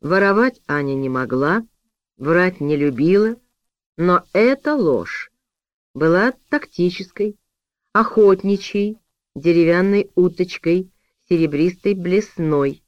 Воровать Аня не могла, врать не любила, но эта ложь была тактической, охотничьей, деревянной уточкой, серебристой блесной,